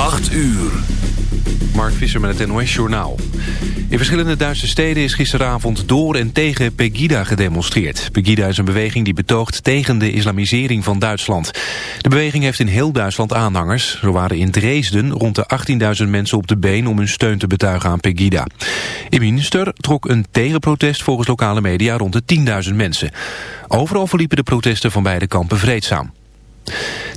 8 uur. Mark Visser met het NOS Journaal. In verschillende Duitse steden is gisteravond door en tegen Pegida gedemonstreerd. Pegida is een beweging die betoogt tegen de islamisering van Duitsland. De beweging heeft in heel Duitsland aanhangers. Zo waren in Dresden rond de 18.000 mensen op de been om hun steun te betuigen aan Pegida. In Münster trok een tegenprotest volgens lokale media rond de 10.000 mensen. Overal verliepen de protesten van beide kampen vreedzaam.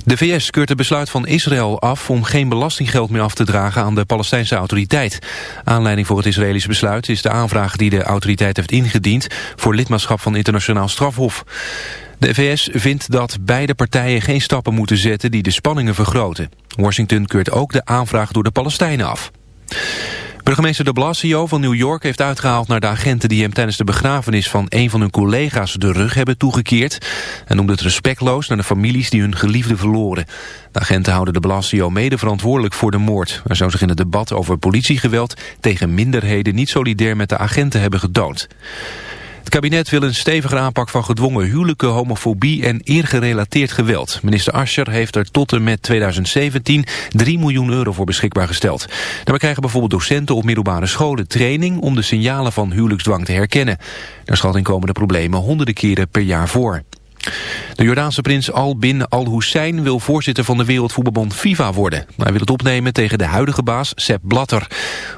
De VS keurt het besluit van Israël af om geen belastinggeld meer af te dragen aan de Palestijnse autoriteit. Aanleiding voor het Israëlische besluit is de aanvraag die de autoriteit heeft ingediend voor lidmaatschap van internationaal strafhof. De VS vindt dat beide partijen geen stappen moeten zetten die de spanningen vergroten. Washington keurt ook de aanvraag door de Palestijnen af. Burgemeester de Blasio van New York heeft uitgehaald naar de agenten die hem tijdens de begrafenis van een van hun collega's de rug hebben toegekeerd. En noemde het respectloos naar de families die hun geliefde verloren. De agenten houden de Blasio mede verantwoordelijk voor de moord. Hij zou zich in het debat over politiegeweld tegen minderheden niet solidair met de agenten hebben getoond. Het kabinet wil een stevige aanpak van gedwongen huwelijken, homofobie en eergerelateerd geweld. Minister Ascher heeft er tot en met 2017 3 miljoen euro voor beschikbaar gesteld. Daarbij krijgen bijvoorbeeld docenten op middelbare scholen training om de signalen van huwelijksdwang te herkennen. Naar schatting komen de problemen honderden keren per jaar voor. De Jordaanse prins Al bin Al Hussein wil voorzitter van de Wereldvoetbalbond FIFA worden. Hij wil het opnemen tegen de huidige baas Sepp Blatter.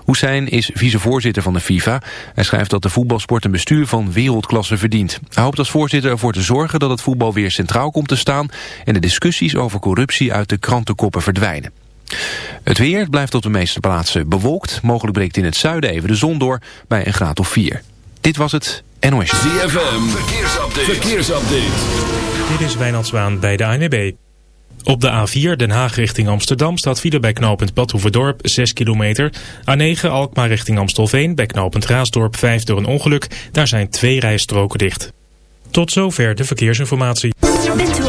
Hussein is vicevoorzitter van de FIFA. Hij schrijft dat de voetbalsport een bestuur van wereldklasse verdient. Hij hoopt als voorzitter ervoor te zorgen dat het voetbal weer centraal komt te staan... en de discussies over corruptie uit de krantenkoppen verdwijnen. Het weer blijft op de meeste plaatsen bewolkt. Mogelijk breekt in het zuiden even de zon door bij een graad of 4. Dit was het NOS. ZFM, verkeersupdate. verkeersupdate. Dit is Wijnand Zwaan bij de ANWB. Op de A4 Den Haag richting Amsterdam staat file bij knooppunt Badhoevedorp 6 kilometer. A9 Alkmaar richting Amstelveen bij knooppunt Raasdorp 5 door een ongeluk. Daar zijn twee rijstroken dicht. Tot zover de verkeersinformatie.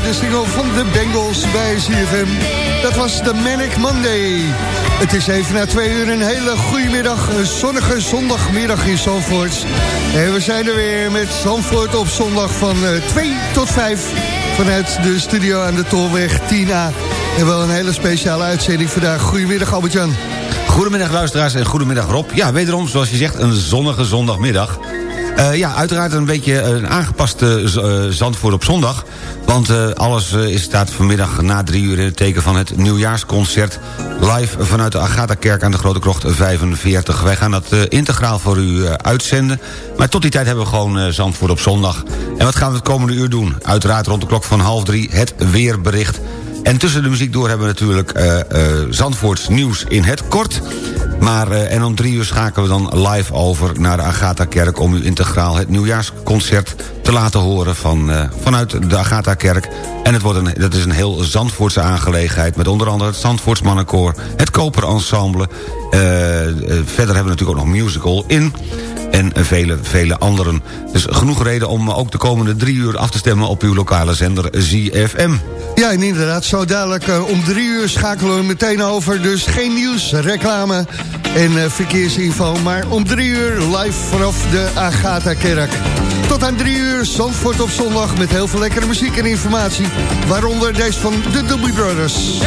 De single van de Bengals bij CFM. Dat was de Manic Monday. Het is even na twee uur een hele goede middag. Een zonnige zondagmiddag in Zandvoort. En we zijn er weer met Zandvoort op zondag van 2 eh, tot 5... vanuit de studio aan de Tolweg 10A. En wel een hele speciale uitzending vandaag. Goedemiddag Albert-Jan. Goedemiddag luisteraars en goedemiddag Rob. Ja, wederom, zoals je zegt, een zonnige zondagmiddag. Uh, ja, uiteraard een beetje een aangepaste uh, Zandvoort op zondag. Want alles is, staat vanmiddag na drie uur in het teken van het nieuwjaarsconcert... live vanuit de Agatha-kerk aan de Grote Krocht 45. Wij gaan dat integraal voor u uitzenden. Maar tot die tijd hebben we gewoon Zandvoort op zondag. En wat gaan we het komende uur doen? Uiteraard rond de klok van half drie het weerbericht... En tussen de muziek door hebben we natuurlijk Zandvoorts nieuws in het kort. Maar, uh, en om drie uur schakelen we dan live over naar de Agatha-kerk... om u integraal het nieuwjaarsconcert te laten horen van, vanuit de Agatha-kerk. En het wordt een, dat is een heel Zandvoortse aangelegenheid... met onder andere het Zandvoorts Mannenkoor, het Koper Ensemble. verder hebben we natuurlijk ook nog musical in en vele, vele anderen. Dus genoeg reden om ook de komende drie uur af te stemmen... op uw lokale zender ZFM. Ja, en inderdaad, zo dadelijk uh, om drie uur schakelen we meteen over. Dus geen nieuws, reclame en uh, verkeersinfo. Maar om drie uur live vanaf de Agatha-kerk. Tot aan drie uur, Zandvoort op zondag... met heel veel lekkere muziek en informatie. Waaronder deze van de Doobie Brothers.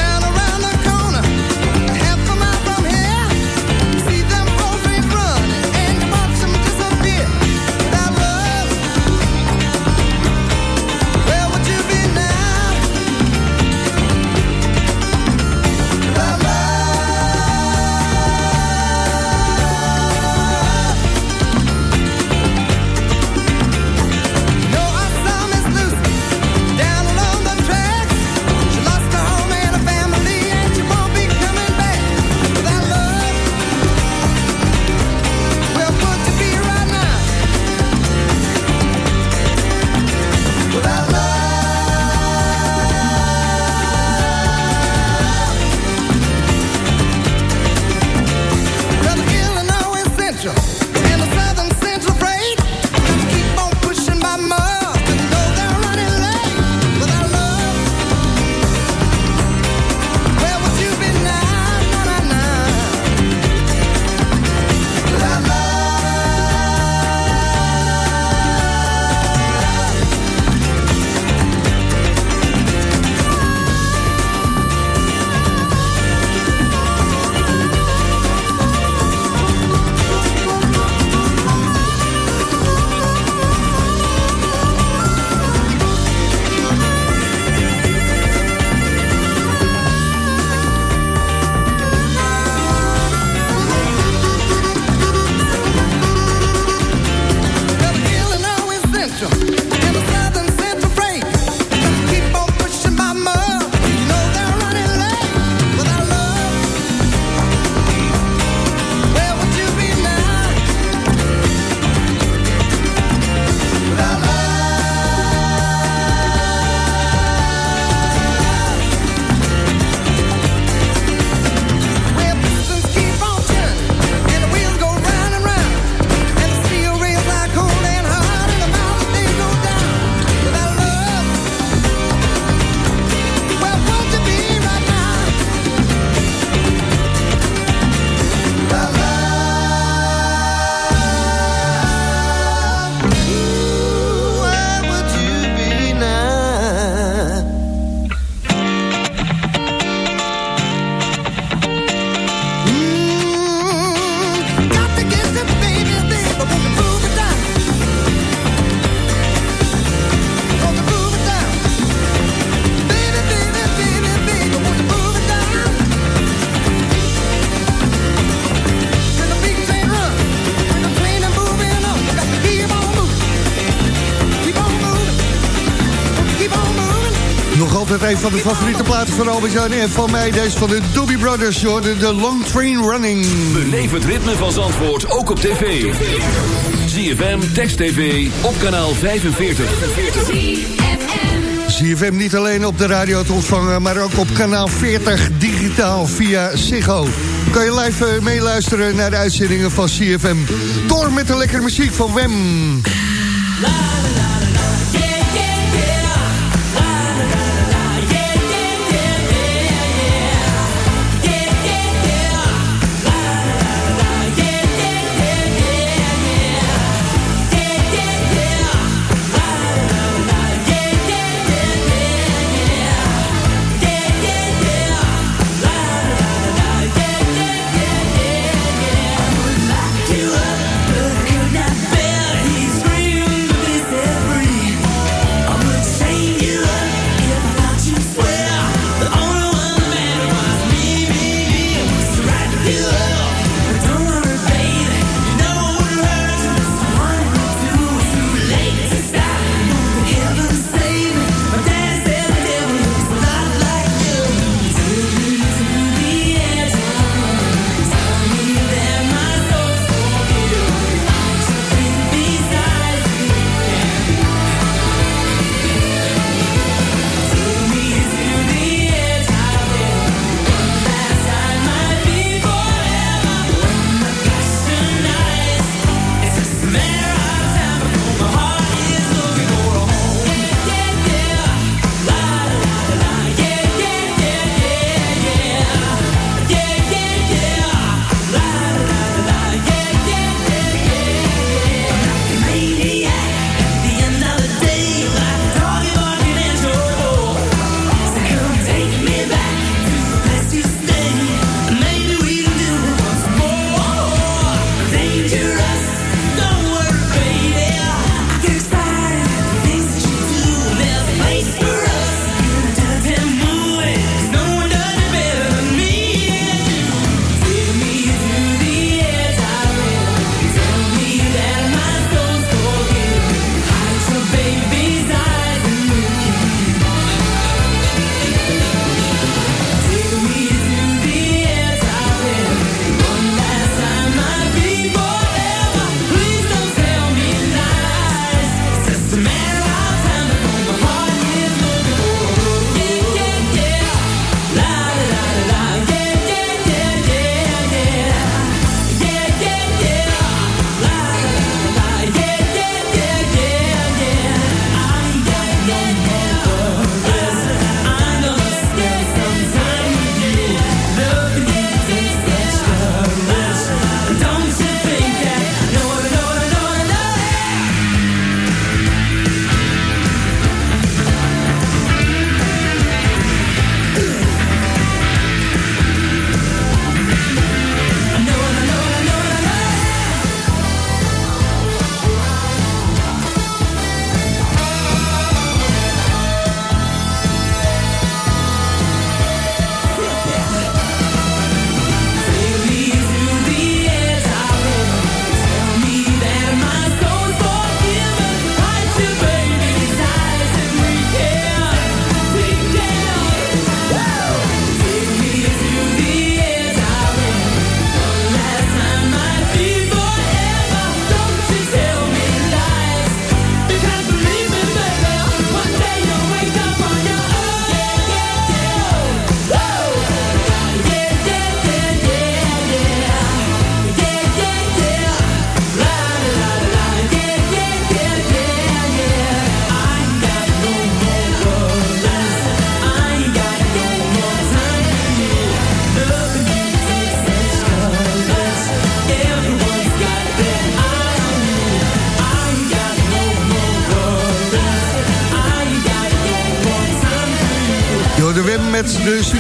Een van de favoriete platen van Albert-Jan en van mij deze van de Doobie Brothers, de, de Long Train Running. Beleef het ritme van Zandvoort ook op tv. ZFM, Text TV, op kanaal 45. ZFM niet alleen op de radio te ontvangen, maar ook op kanaal 40 digitaal via Ziggo. Kan je live uh, meeluisteren naar de uitzendingen van CFM. Door met de lekkere muziek van Wem. La, la, la,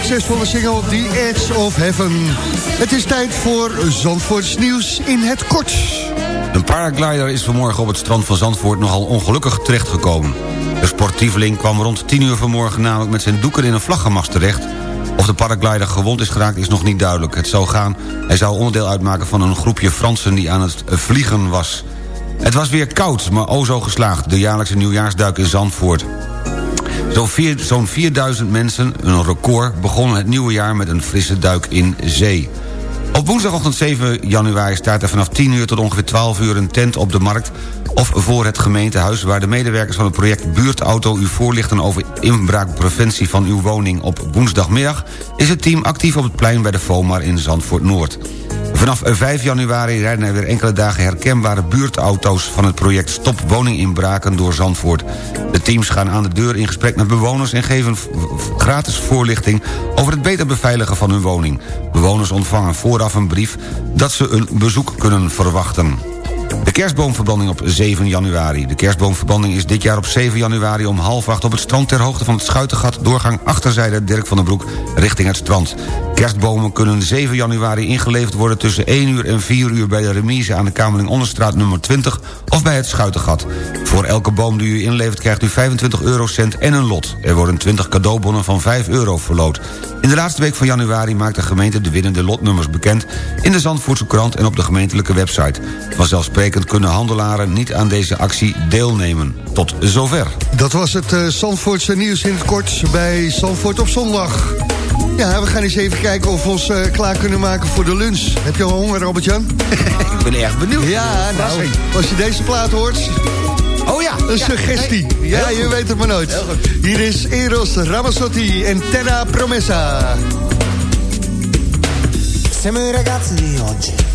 succesvolle single The Edge of Heaven. Het is tijd voor Zandvoorts nieuws in het kort. Een paraglider is vanmorgen op het strand van Zandvoort nogal ongelukkig terechtgekomen. De sportieveling kwam rond 10 uur vanmorgen namelijk met zijn doeken in een vlaggenmast terecht. Of de paraglider gewond is geraakt is nog niet duidelijk. Het zou gaan, hij zou onderdeel uitmaken van een groepje Fransen die aan het vliegen was. Het was weer koud, maar o zo geslaagd, de jaarlijkse nieuwjaarsduik in Zandvoort. Zo'n 4000 mensen, een record, begonnen het nieuwe jaar met een frisse duik in zee. Op woensdagochtend 7 januari staat er vanaf 10 uur tot ongeveer 12 uur een tent op de markt of voor het gemeentehuis... waar de medewerkers van het project Buurtauto u voorlichten over inbraakpreventie van uw woning. Op woensdagmiddag is het team actief op het plein bij de FOMAR in Zandvoort-Noord. Vanaf 5 januari rijden er weer enkele dagen herkenbare buurtauto's... van het project Stop Woninginbraken door Zandvoort. De teams gaan aan de deur in gesprek met bewoners... en geven gratis voorlichting over het beter beveiligen van hun woning. Bewoners ontvangen vooraf een brief dat ze een bezoek kunnen verwachten. De kerstboomverbranding op 7 januari. De kerstboomverbranding is dit jaar op 7 januari om half acht... op het strand ter hoogte van het Schuitengat... doorgang achterzijde Dirk van den Broek richting het strand. Kerstbomen kunnen 7 januari ingeleverd worden... tussen 1 uur en 4 uur bij de remise aan de Kamerling Onderstraat nummer 20... of bij het Schuitengat. Voor elke boom die u inlevert krijgt u 25 eurocent en een lot. Er worden 20 cadeaubonnen van 5 euro verloot. In de laatste week van januari maakt de gemeente de winnende lotnummers bekend... in de Zandvoortse krant en op de gemeentelijke website. Vanzelfsprekend kunnen handelaren niet aan deze actie deelnemen. Tot zover. Dat was het uh, Zandvoortse nieuws in het kort bij Zandvoort op zondag. Ja, we gaan eens even kijken of we ons uh, klaar kunnen maken voor de lunch. Heb je al honger, Robert-Jan? Ik ben erg benieuwd. Ja, nou, als je deze plaat hoort... Oh ja. Een suggestie. Nee. Ja, je weet het maar nooit. Hier is Eros Ramazzotti en Terra Promessa. Siamo i ragazzi di oggi.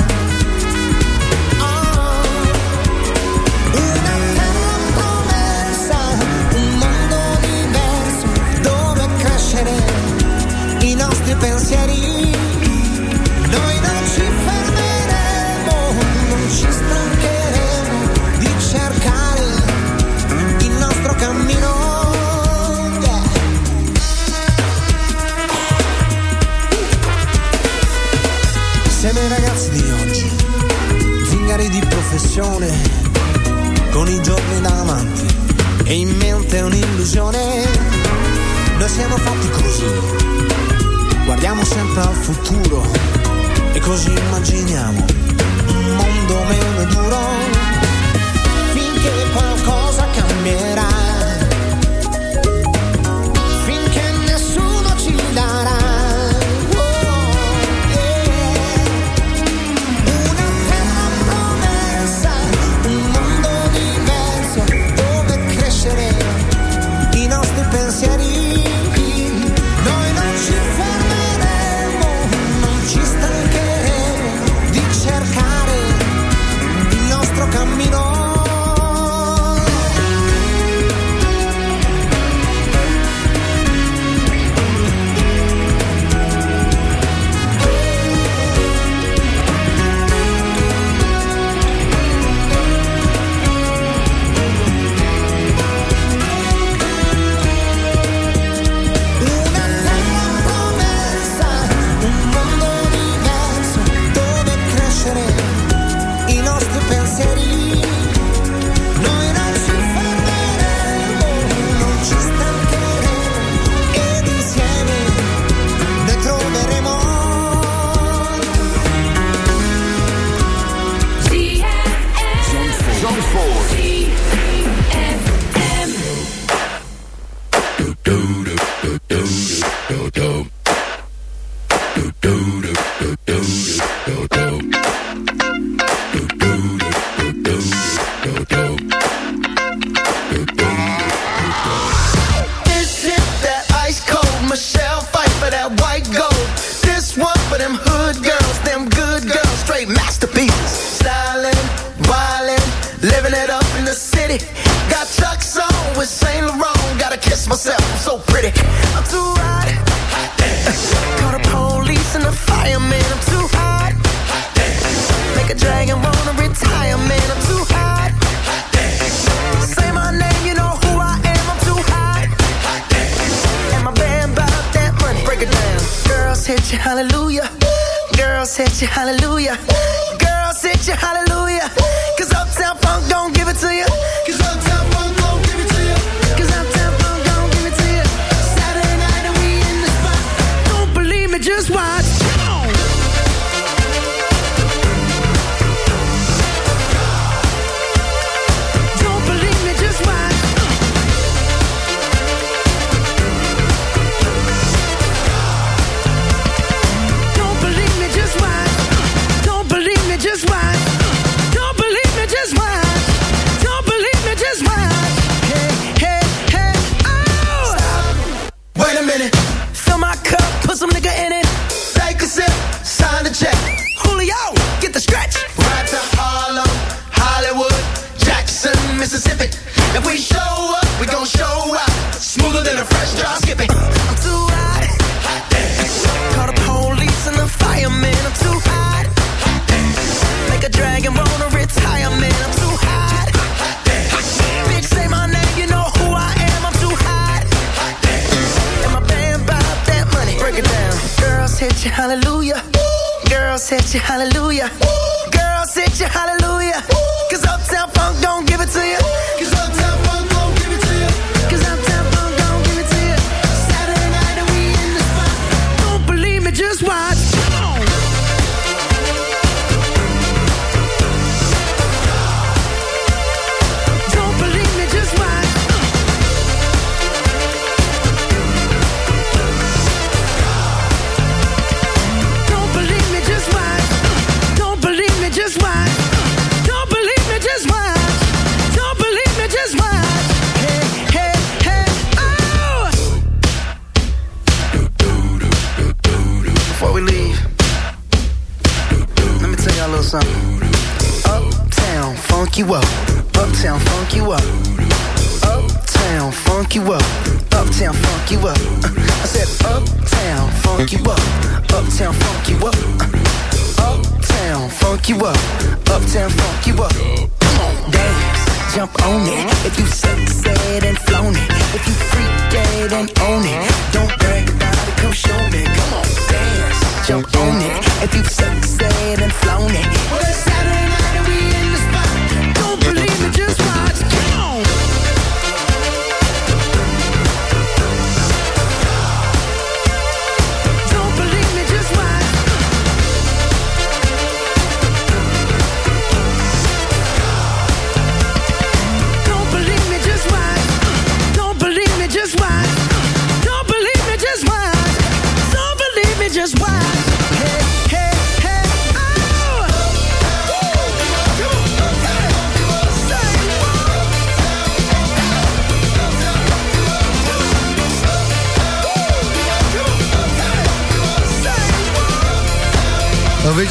pensieri. Noi non ci fermeremo, non ci stancheremo di cercare il nostro cammino. Yeah. Siamo i ragazzi di oggi, zingari di professione, con i giorni davanti e in mente un'illusione. Noi siamo fatti così Guardiamo sempre al futuro e così immaginiamo un mondo meno duro. Finché qualcosa cambierà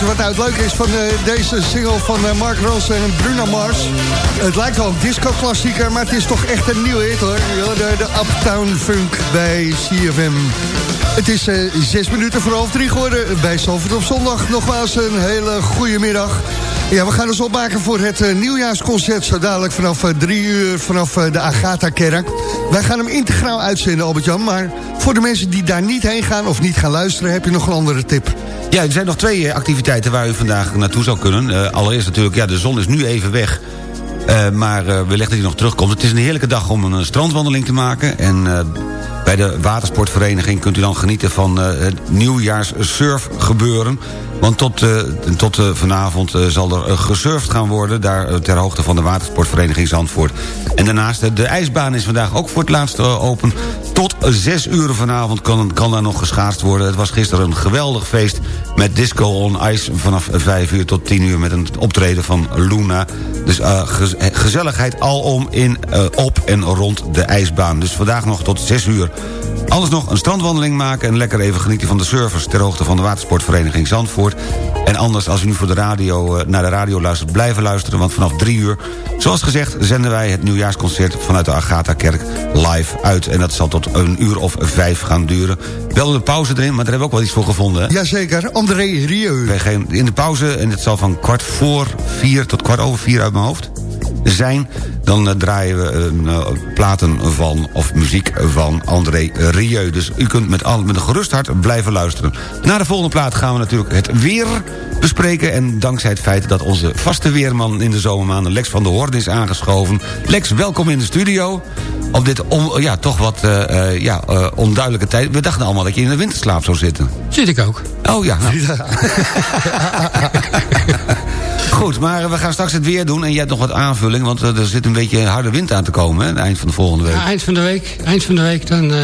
wat nou het leuke is van eh, deze single van eh, Mark Ronson en Bruno Mars? Het lijkt wel een disco-klassieker, maar het is toch echt een nieuwe hit hoor. De, de Uptown Funk bij CFM. Het is eh, zes minuten voor half drie geworden bij Salford op zondag. Nogmaals een hele goede middag. Ja, we gaan ons opmaken voor het eh, nieuwjaarsconcert... zo dadelijk vanaf uh, drie uur vanaf eh, de Agatha-kerk. Wij gaan hem integraal uitzenden, Albert-Jan... maar voor de mensen die daar niet heen gaan of niet gaan luisteren... heb je nog een andere tip. Ja, er zijn nog twee activiteiten waar u vandaag naartoe zou kunnen. allereerst natuurlijk, ja, de zon is nu even weg... maar wellicht dat hij nog terugkomt. Het is een heerlijke dag om een strandwandeling te maken. En bij de watersportvereniging kunt u dan genieten van het nieuwjaars surfgebeuren. Want tot, uh, tot eh, vanavond eh, zal er gesurfd gaan worden... daar ter hoogte van de watersportvereniging Zandvoort. En daarnaast, de ijsbaan is vandaag ook voor het laatst open... tot zes uur vanavond kan, kan daar nog geschaatst worden. Het was gisteren een geweldig feest met Disco on Ice... vanaf vijf uur tot tien uur met een optreden van Luna. Dus uh, gezelligheid alom in, uh, op en rond de ijsbaan. Dus vandaag nog tot zes uur. Alles nog een strandwandeling maken en lekker even genieten van de surfers... ter hoogte van de watersportvereniging Zandvoort. En anders, als u nu voor de radio, uh, naar de radio luistert, blijven luisteren... want vanaf drie uur, zoals gezegd, zenden wij het nieuwjaarsconcert... vanuit de Agatha-kerk live uit. En dat zal tot een uur of vijf gaan duren. Wel een pauze erin, maar daar hebben we ook wel iets voor gevonden. Hè? Jazeker, André Rieu. In de pauze, en het zal van kwart voor vier tot kwart over vier uit mijn hoofd zijn... dan uh, draaien we uh, platen van, of muziek van André Rieu. Dus u kunt met, al, met een gerust hart blijven luisteren. Na de volgende plaat gaan we natuurlijk het weer bespreken... en dankzij het feit dat onze vaste weerman in de zomermaanden... Lex van der Hoorn is aangeschoven. Lex, welkom in de studio. Op dit on, ja, toch wat uh, ja, onduidelijke tijd. We dachten allemaal dat je in de winterslaap zou zitten. Zit ik ook. Oh ja. Nou. Goed, maar we gaan straks het weer doen. En jij hebt nog wat aanvulling, want er zit een beetje harde wind aan te komen... Hè, eind van de volgende week. Ja, eind van de week, eind van de week dan, uh,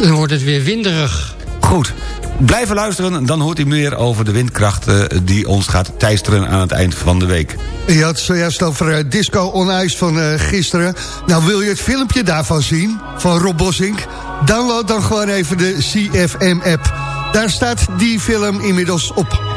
dan wordt het weer winderig. Goed. Blijven luisteren, dan hoort u meer over de windkracht... Uh, die ons gaat teisteren aan het eind van de week. Je had zojuist over uh, Disco on Ice van uh, gisteren. Nou, wil je het filmpje daarvan zien, van Rob Bossink? Download dan gewoon even de CFM-app. Daar staat die film inmiddels op.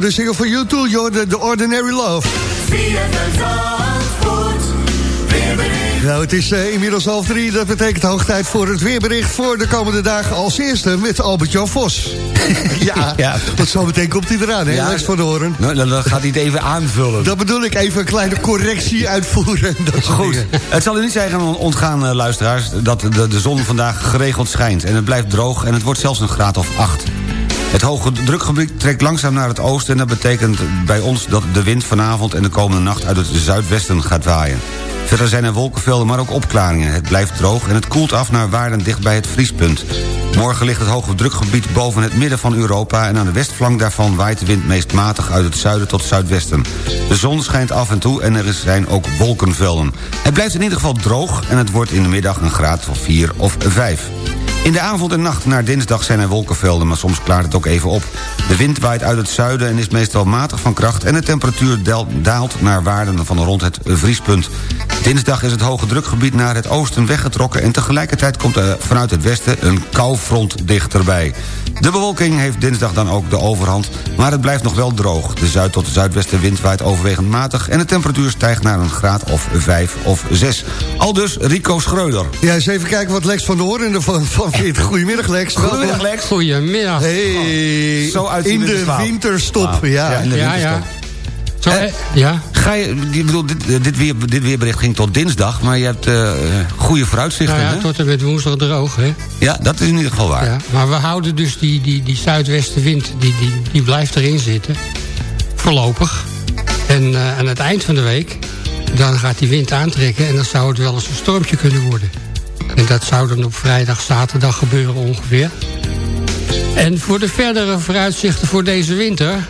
de single van YouTube, joh, The Ordinary Love. Nou, het is uh, inmiddels half drie. Dat betekent hoog tijd voor het weerbericht voor de komende dagen. Als eerste met Albert-Jan Vos. ja, ja, want zo meteen komt hij eraan, hè? Ja, Lex van de Hoorn. Nou, dan gaat hij het even aanvullen. Dat bedoel ik, even een kleine correctie uitvoeren. Dat Goed. Het zal u niet zeggen ontgaan, uh, luisteraars... dat de, de zon vandaag geregeld schijnt. En het blijft droog en het wordt zelfs een graad of acht. Het hoge drukgebied trekt langzaam naar het oosten... en dat betekent bij ons dat de wind vanavond en de komende nacht... uit het zuidwesten gaat waaien. Verder zijn er wolkenvelden, maar ook opklaringen. Het blijft droog en het koelt af naar waarden dicht bij het vriespunt. Morgen ligt het hoge drukgebied boven het midden van Europa... en aan de westflank daarvan waait de wind meest matig uit het zuiden tot zuidwesten. De zon schijnt af en toe en er zijn ook wolkenvelden. Het blijft in ieder geval droog en het wordt in de middag een graad of 4 of 5. In de avond en nacht naar dinsdag zijn er wolkenvelden, maar soms klaart het ook even op. De wind waait uit het zuiden en is meestal matig van kracht... en de temperatuur daalt naar waarden van rond het vriespunt. Dinsdag is het hoge drukgebied naar het oosten weggetrokken... en tegelijkertijd komt er vanuit het westen een koufront dichterbij. De bewolking heeft dinsdag dan ook de overhand, maar het blijft nog wel droog. De zuid- tot zuidwestenwind waait overwegend matig... en de temperatuur stijgt naar een graad of 5 of 6. Al dus Rico Schreuder. Ja, eens even kijken wat Lex van de Hoorn ervan van Goedemiddag Lex. Goedemiddag Lex. Goedemiddag. Hey, Zo in de winterstop. Ja. ja, in de winterstop. Ja, ja. Zo, eh, ja. Ga je, ik bedoel, dit, eh, dit, weer, dit weerbericht ging tot dinsdag, maar je hebt uh, goede vooruitzichten. Nou ja, tot en met woensdag droog, hè? Ja, dat is in ieder geval waar. Ja, maar we houden dus die, die, die zuidwestenwind, die, die, die blijft erin zitten. Voorlopig. En uh, aan het eind van de week, dan gaat die wind aantrekken... en dan zou het wel eens een stormtje kunnen worden. En dat zou dan op vrijdag, zaterdag gebeuren ongeveer. En voor de verdere vooruitzichten voor deze winter...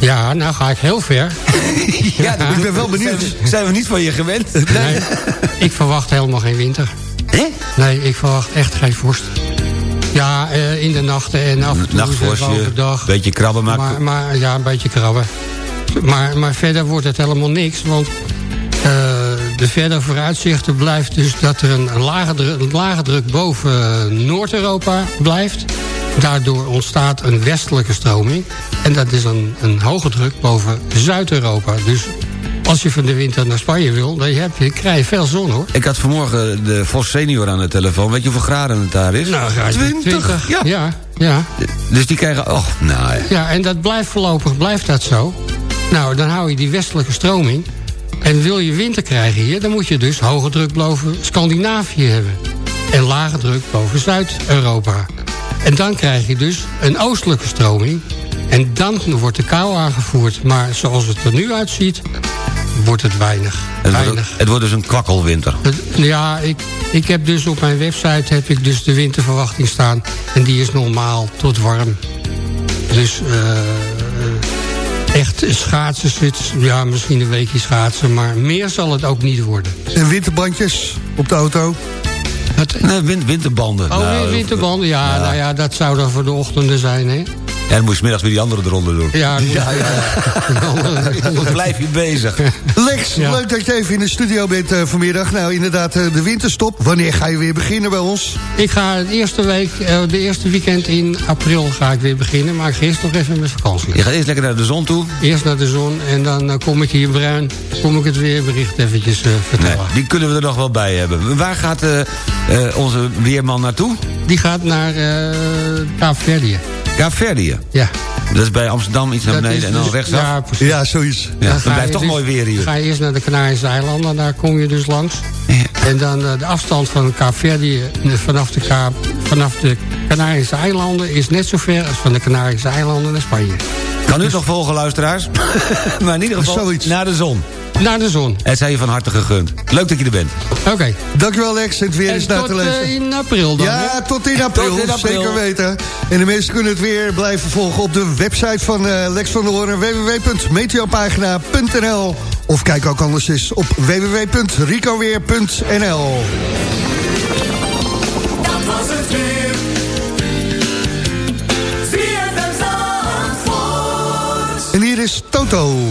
Ja, nou ga ik heel ver. ja, ik ben wel benieuwd. Zijn we, niet van je gewend? Nee, ik verwacht helemaal geen winter. Hè? Nee, ik verwacht echt geen vorst. Ja, uh, in de nachten en af en toe Nachtvorstje, overdag. beetje krabben maken. Maar, maar, ja, een beetje krabben. Maar, maar verder wordt het helemaal niks, want... Uh, de verdere vooruitzichten blijft dus dat er een lage, druk, een lage druk boven Noord-Europa blijft. Daardoor ontstaat een westelijke stroming. En dat is een, een hoge druk boven Zuid-Europa. Dus als je van de winter naar Spanje wil, dan heb je, krijg je veel zon hoor. Ik had vanmorgen de Vos senior aan de telefoon. Weet je hoeveel graden het daar is? Nou, 20. 20. Ja. ja. ja, Dus die krijgen, oh, nou ja. Ja, en dat blijft voorlopig, blijft dat zo. Nou, dan hou je die westelijke stroming. En wil je winter krijgen hier, dan moet je dus hoge druk boven Scandinavië hebben. En lage druk boven Zuid-Europa. En dan krijg je dus een oostelijke stroming. En dan wordt de kou aangevoerd. Maar zoals het er nu uitziet, wordt het weinig. Het, weinig. Wordt, het wordt dus een kwakkelwinter. ja, ik, ik heb dus op mijn website heb ik dus de winterverwachting staan. En die is normaal tot warm. Dus uh, echt schaatsen zit, ja, misschien een weekje schaatsen. Maar meer zal het ook niet worden. En winterbandjes op de auto? Nee, winterbanden. Oh, nou, winterbanden, ja, Nou ja, dat zou dan voor de ochtenden zijn, hè? En dan moest je middags weer die andere eronder doen. Ja, ja, ja. Dan blijf je bezig. Lex, leuk dat je even in de studio bent uh, vanmiddag. Nou, inderdaad, uh, de winterstop. Wanneer ga je weer beginnen bij ons? Ik ga de eerste week, uh, de eerste weekend in april ga ik weer beginnen. Maar ik ga eerst nog even met vakantie. Je gaat eerst lekker naar de zon toe? Eerst naar de zon en dan kom ik hier bruin. Kom ik het weerbericht eventjes vertellen. Nee, die kunnen we er nog wel bij hebben. Waar gaat onze weerman naartoe? Die gaat naar Kaapverdië. Kaapverdië? Ja. Dat is bij Amsterdam iets naar beneden en dan dus, rechtsaf? Ja, precies. Ja, zoiets. Ja, dan, dan blijft toch dus, mooi weer hier. ga je eerst naar de Canarische eilanden, daar kom je dus langs. Ja. En dan uh, de afstand van Kaapverdië vanaf de, Kaap, vanaf de Canarische eilanden... is net zo ver als van de Canarische eilanden naar Spanje. Kan u dus, toch volgen, luisteraars? maar in ieder geval Zoiets. naar de zon. Naar de zon. Het zijn je van harte gegund. Leuk dat je er bent. Oké. Dankjewel Lex, het weer is naar te lezen. tot uh, in april dan. Ja, tot in april, tot in april, zeker weten. En de mensen kunnen het weer blijven volgen op de website van uh, Lex van der Hoorn. www.meteopagina.nl Of kijk ook anders eens op www.ricoweer.nl Dat was het weer. En hier is Toto.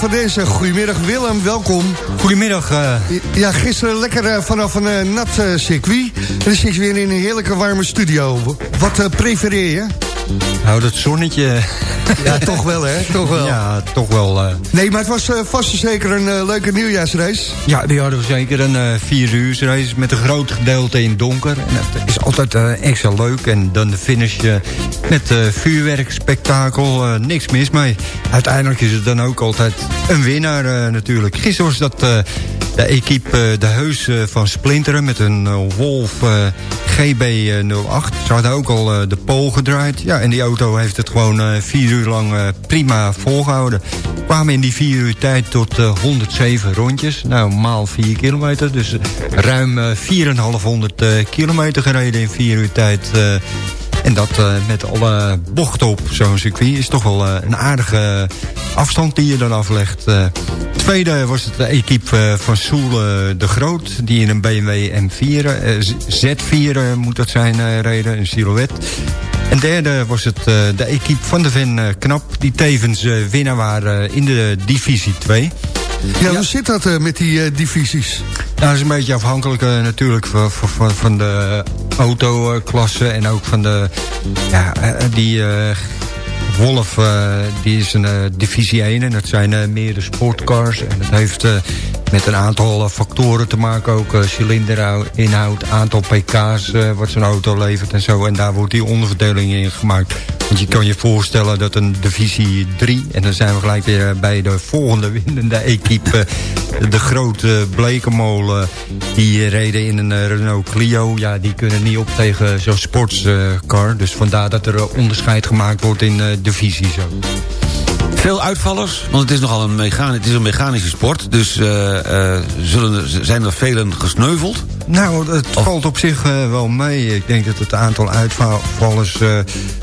Dezen. Goedemiddag Willem, welkom. Goedemiddag. eh. Ja, gisteren lekker eh, vanaf een eh, nat circuit. En dan zit je weer in een heerlijke warme studio. Wat prefereer je? Nou, dat zonnetje. Ja, toch wel hè, toch wel. Ja, toch wel. eh. Nee, maar het was eh, vast en zeker een eh, leuke nieuwjaarsrace. ja, die hadden we zeker een vier uur race met een groot gedeelte in donker. En dat is altijd extra leuk. En dan de finish met vuurwerkspektakel. niks mis mee. Uiteindelijk is het dan ook altijd een winnaar natuurlijk. Gisteren was dat de equipe eh, De Heus eh, van Splinteren... met een eh, Wolf eh, GB08. Ze hadden ook al de pole gedraaid. Ja, en die auto heeft het gewoon vier uur lang prima volgehouden. We kwamen in die vier uur tijd tot eh, 107 rondjes. Nou, maal 4 kilometer. Dus ruim eh, 4,500 eh, kilometer gereden in vier uur tijd... en dat eh, met alle bochten op zo'n circuit is toch wel eh, een aardige afstand die je dan aflegt. Eh, tweede was het de equipe van Soele de Groot... die in een BMW M4, eh, Z- Z4 eh, moet dat zijn, reden, een silhouette. En derde was het de equipe van de Ven Knap... die tevens winnaar waren in de divisie 2... Ja, hoe zit dat eh, met die eh, divisies? Nou, dat is een beetje afhankelijk eh, natuurlijk van, van, van de autoklasse en ook van de... Ja, die... Wolf, die is een divisie 1 en dat zijn meer de sportcars. En dat heeft met een aantal factoren te maken. Ook eh, cilinderinhoud, aantal pk's eh, wat zo'n auto levert en zo. En daar wordt die onderverdeling in gemaakt. Want je kan je voorstellen dat een divisie 3... en dan zijn we gelijk weer bij de volgende winnende equipe... eh, de grote Blekenmolen, die reden in een Renault Clio. Ja, die kunnen niet op tegen zo'n sportscar. dus vandaar dat er onderscheid gemaakt wordt in divisies ook. Veel uitvallers, want het is nogal een, mechani het is een mechanische sport. Dus eh, eh, zullen, zijn er velen gesneuveld? Nou, het valt op zich eh, wel mee. Ik denk dat het aantal uitvallers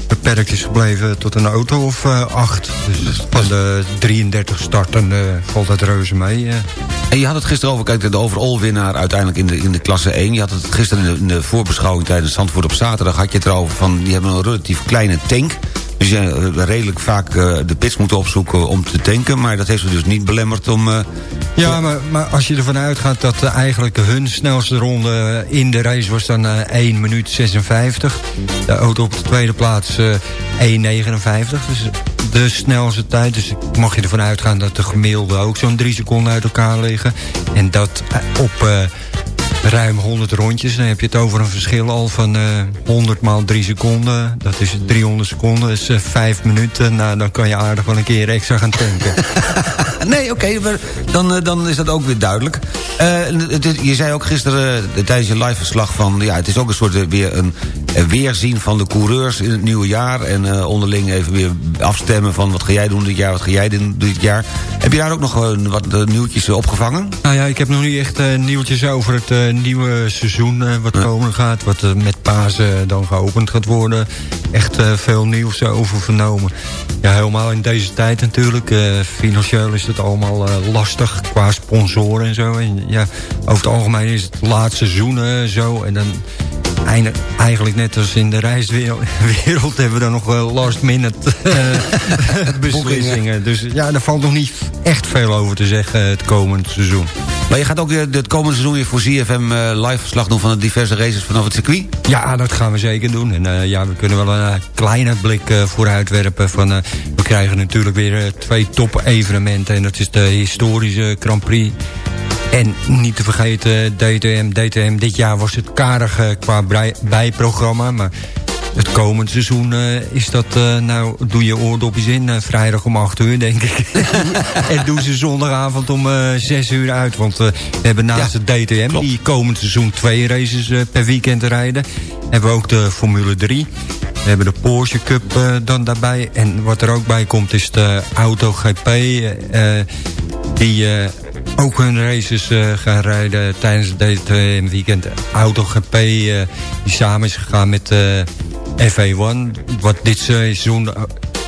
beperkt is gebleven tot een auto of acht. Dus van de 33 starten valt dat reuze mee. En je had het gisteren over, kijk, de overall winnaar uiteindelijk in de, in de klasse 1. Je had het gisteren in de, in de voorbeschouwing tijdens Zandvoort op zaterdag... had je het erover van, die hebben een relatief kleine tank. Dus je hebt redelijk vaak eh, de pits moeten opzoeken om te tanken. Maar dat heeft ze dus niet belemmerd om... eh, Ja, maar, maar als je ervan uitgaat dat eh, eigenlijk hun snelste ronde in de race was dan eh 1 minuut 56. De auto op de tweede plaats eh 1,59. Dus de snelste tijd. Dus mag je ervan uitgaan dat de gemiddelde ook zo'n 3 seconden uit elkaar liggen. En dat eh, op eh, ruim 100 rondjes. Dan heb je het over een verschil al van eh 100 maal 3 seconden. Dat is 300 seconden, dat is eh, 5 minuten. Nou, dan kan je aardig wel een keer extra gaan tanken. Nee, oké, dan, eh, dan is dat ook weer duidelijk. Eh, het je zei ook gisteren eh, tijdens je live verslag van... ja, het is ook een soort eh, weer een eh, weerzien van de coureurs in het nieuwe jaar... en eh, onderling even weer afstemmen van wat ga jij doen dit jaar, wat ga jij doen dit jaar. Heb je daar ook nog eh, wat eh, nieuwtjes eh, opgevangen? Nou ja, ik heb nog niet echt eh, nieuwtjes over het eh, nieuwe seizoen eh, wat komen gaat. Wat eh, met Pasen dan geopend gaat worden. Echt eh, veel nieuws eh, over vernomen. Ja, helemaal in deze tijd natuurlijk. Eh, financieel is het allemaal eh, lastig qua sponsoren en zo. En ja, over het algemeen is het laatste seizoen eh, zo. En dan eigenlijk net als in de reiswereld wereld hebben we dan nog wel last minute eh, beslissingen. Dus ja, daar valt nog niet echt veel over te zeggen eh, het komend seizoen. Maar je gaat ook weer het komende seizoen weer voor ZFM eh, live verslag doen... van de diverse races vanaf het circuit? Ja, dat gaan we zeker doen. En eh, ja, we kunnen wel een eh, kleine blik eh, vooruitwerpen. Van, eh, we krijgen natuurlijk weer eh, twee top-evenementen. En dat is de historische Grand Prix. En niet te vergeten DTM. DTM dit jaar was het karig eh, qua bijprogramma. Maar het komend seizoen eh, is dat... eh, nou, doe je oordopjes in. vrijdag om 8 uur, denk ik. en doen ze zondagavond om eh 6 uur uit. Want we hebben naast het DTM... die komend seizoen twee races per weekend rijden... hebben we ook de Formule 3... We hebben de Porsche Cup dan daarbij. En wat er ook bij komt is de Auto GP. die ook hun races eh, gaan rijden tijdens het DTM weekend. Auto GP eh, die samen is gegaan met eh FA1. Wat dit seizoen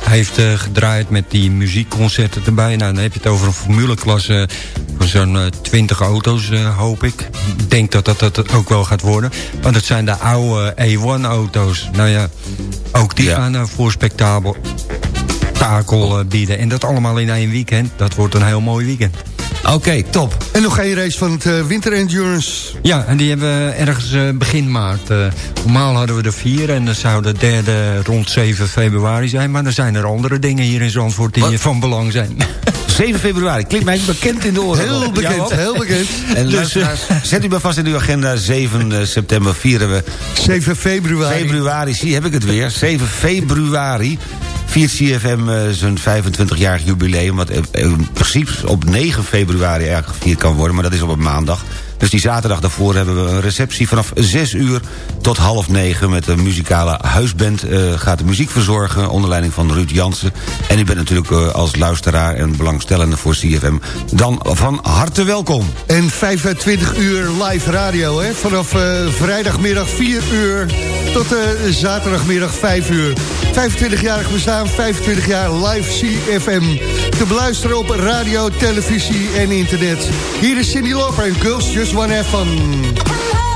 heeft gedraaid met die muziekconcerten erbij. Nou, dan heb je het over een formuleklasse van zo'n eh, 20 auto's, hoop ik. Ik denk dat dat, dat ook wel gaat worden. Want het zijn de oude E1-auto's. Nou ja, ook die gaan eh, voor spektakel takel bieden. En dat allemaal in één weekend. Dat wordt een heel mooi weekend. Oké, top. En nog één race van het uh, Winter Endurance. Ja, en die hebben we ergens uh, begin maart. Uh, normaal hadden we er vier en dan zou de derde rond 7 februari zijn. Maar er zijn er andere dingen hier in Zandvoort die Wat? van belang zijn. 7 februari, klinkt mij bekend in de oren. Heel bekend, ja, heel bekend. En dus, zet u maar vast in uw agenda, 7 september vieren we... 7 februari. Februari, zie, heb ik het weer. 7 februari viert CFM uh, zijn 25-jarig jubileum... wat in principe op 9 februari eigenlijk gevierd kan worden... maar dat is op een maandag. Dus die zaterdag daarvoor hebben we een receptie vanaf 6 uur tot half 9... met de muzikale huisband gaat de muziek verzorgen... onder leiding van Ruud Jansen. En u bent natuurlijk als luisteraar en belangstellende voor CFM... dan van harte welkom. En 25 uur live radio, hè? Vanaf vrijdagmiddag 4 uur tot zaterdagmiddag 5 uur. 25-jarig bestaan, 25 jaar live CFM. Te beluisteren op radio, televisie en internet. Hier is Cindy Lauper en Girls Just Wanna Have.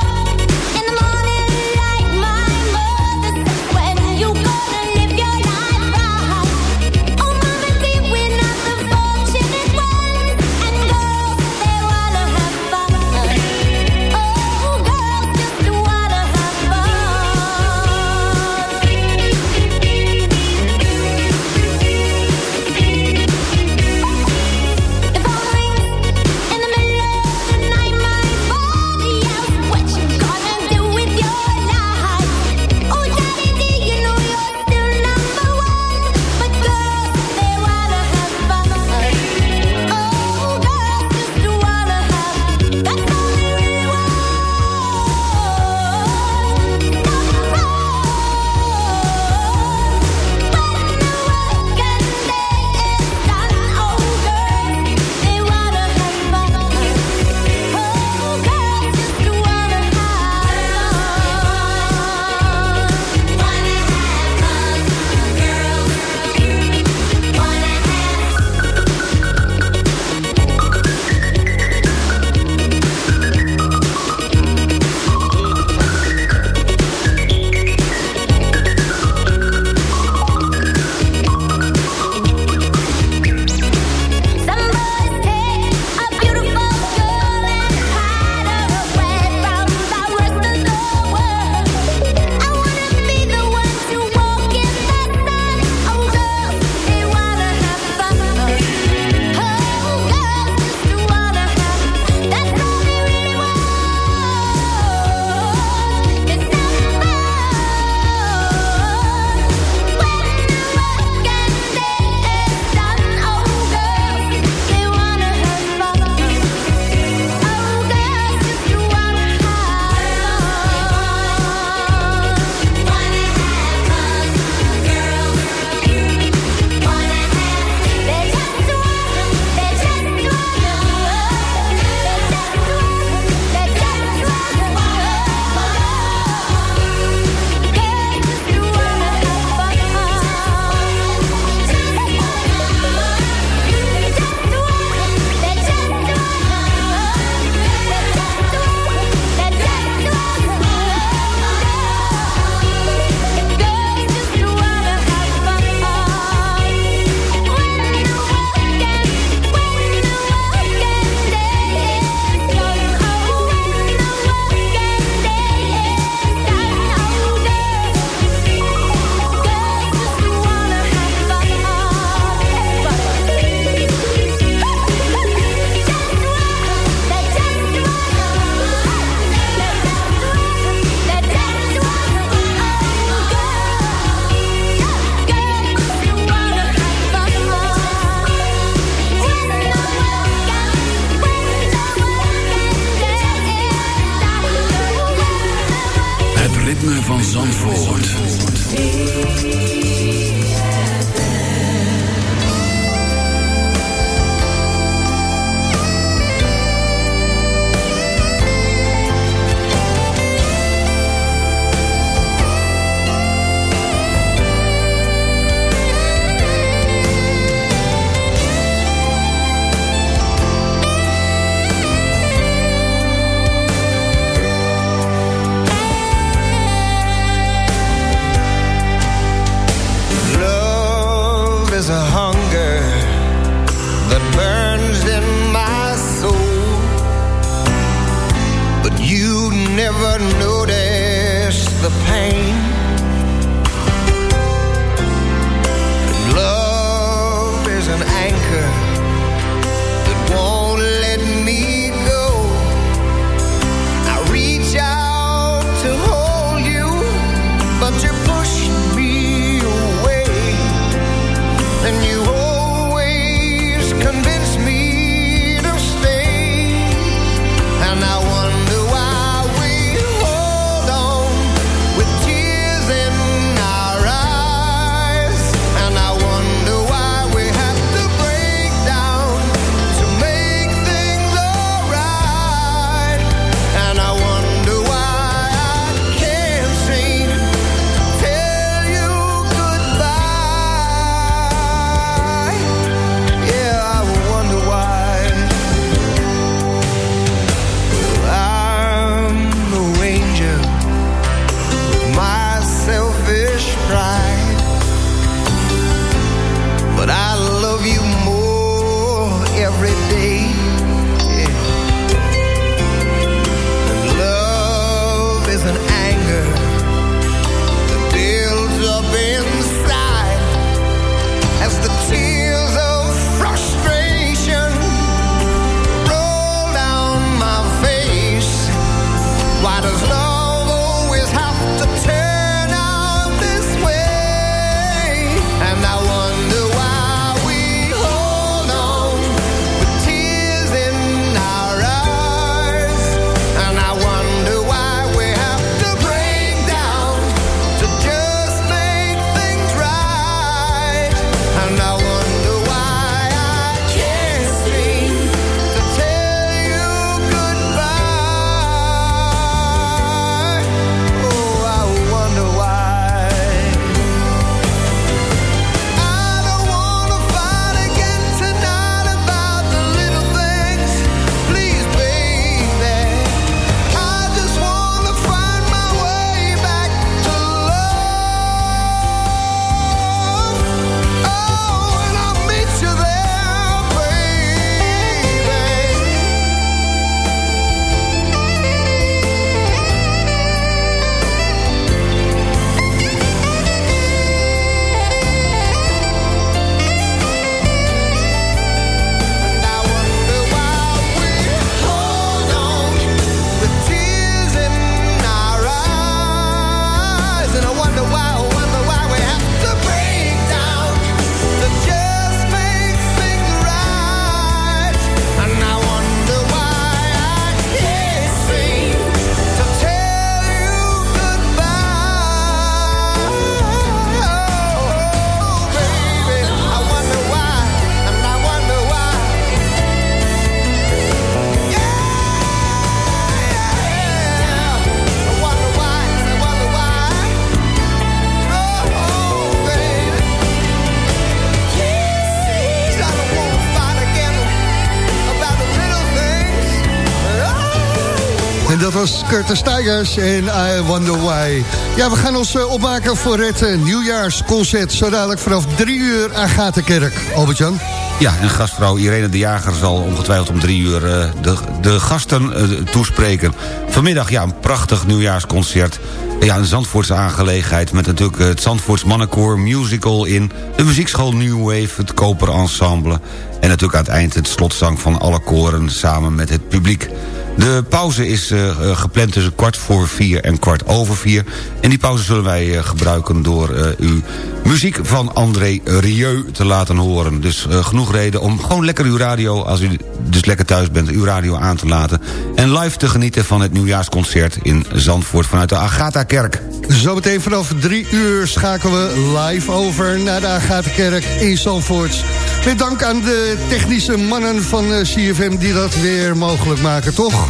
Dat was Curtis Tigers en I Wonder Why. Ja, we gaan ons eh, opmaken voor het eh, nieuwjaarsconcert. Zo dadelijk vanaf drie uur Agatenkerk. Albert-Jan? Ja, en gastvrouw Irene de Jager zal ongetwijfeld om drie uur eh, de, de gasten eh, toespreken. Vanmiddag, ja, een prachtig nieuwjaarsconcert. Ja, een Zandvoortse aangelegenheid met natuurlijk het Zandvoorts Mannenkoor Musical in... de muziekschool New Wave, het Koper Ensemble... en natuurlijk aan het eind het slotzang van alle koren samen met het publiek. De pauze is eh, gepland tussen kwart voor vier en kwart over vier. En die pauze zullen wij gebruiken door u muziek van André Rieu te laten horen. Dus genoeg reden om gewoon lekker uw radio, als u dus lekker thuis bent, uw radio aan te laten. En live te genieten van het nieuwjaarsconcert in Zandvoort vanuit de Agatha-kerk. Zometeen vanaf drie uur schakelen we live over naar de Agatha-kerk in Zandvoort. Met dank aan de technische mannen van CFM die dat weer mogelijk maken, toch?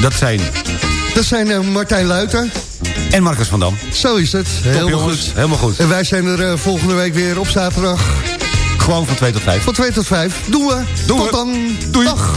Dat zijn... Dat zijn Martijn Luiter. En Marcus van Dam. Zo is het. Helemaal goed. Helemaal goed. En wij zijn er volgende week weer op zaterdag. Gewoon van 2 tot 5. Van 2 tot 5. Doen we. Doen tot we. dan. Doei. Dag.